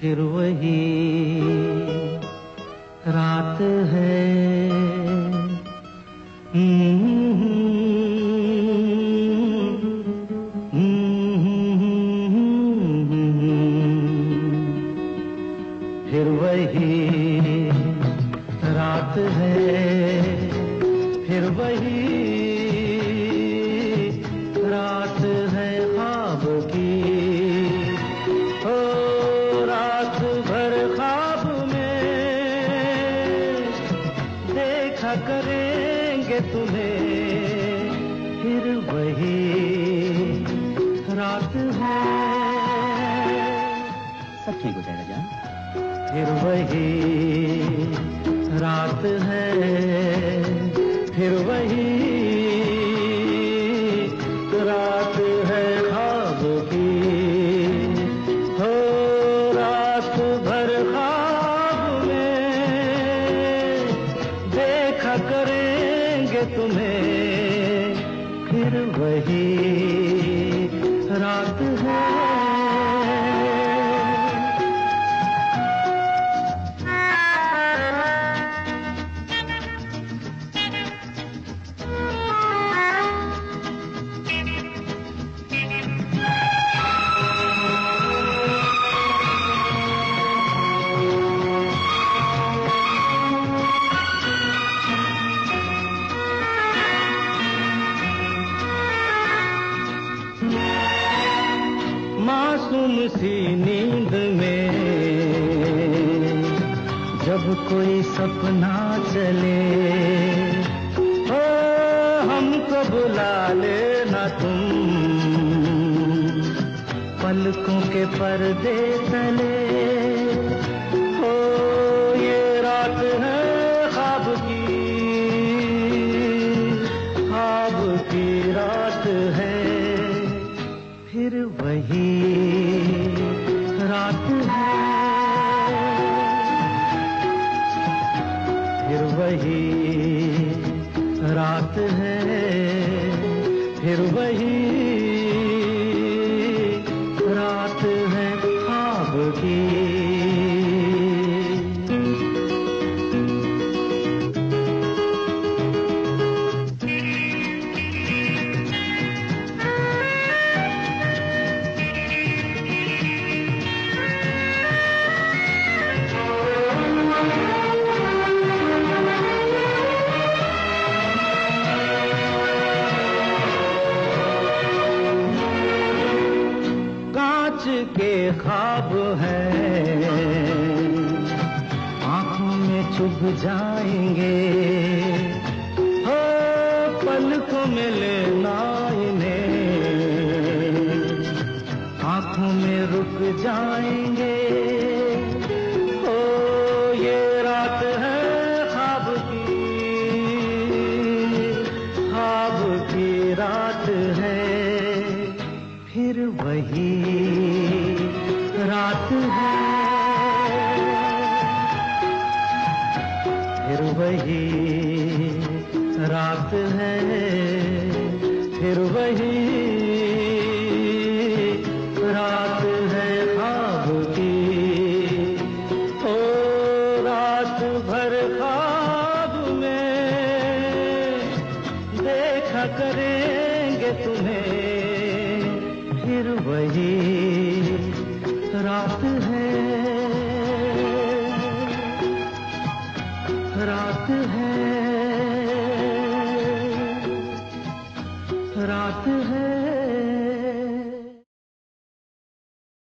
फिर वही रात है। फिर वही रात है। फिर वही रात है ख्वाब की करेंगे तुम्हें? फिर वही रात है। सब ठीक हो जाएगा जान। फिर वही रात है। तुम्हें फिर वही सी नींद में। जब कोई सपना चले, ओ हमको बुला लेना तुम। पलकों के पर्दे ओ, ये रात है की रात है, फिर वही वही रात है फिर वही रात है ख्वाब चुभ जाएँगे। हो पलकों में लेना इन्हें आँखों में रुक जाएँगे। वही रात है, फिर वही रात है ख्वाब की। ओ रात भर ख्वाब में देखा करेंगे तुम्हें, फिर वही रात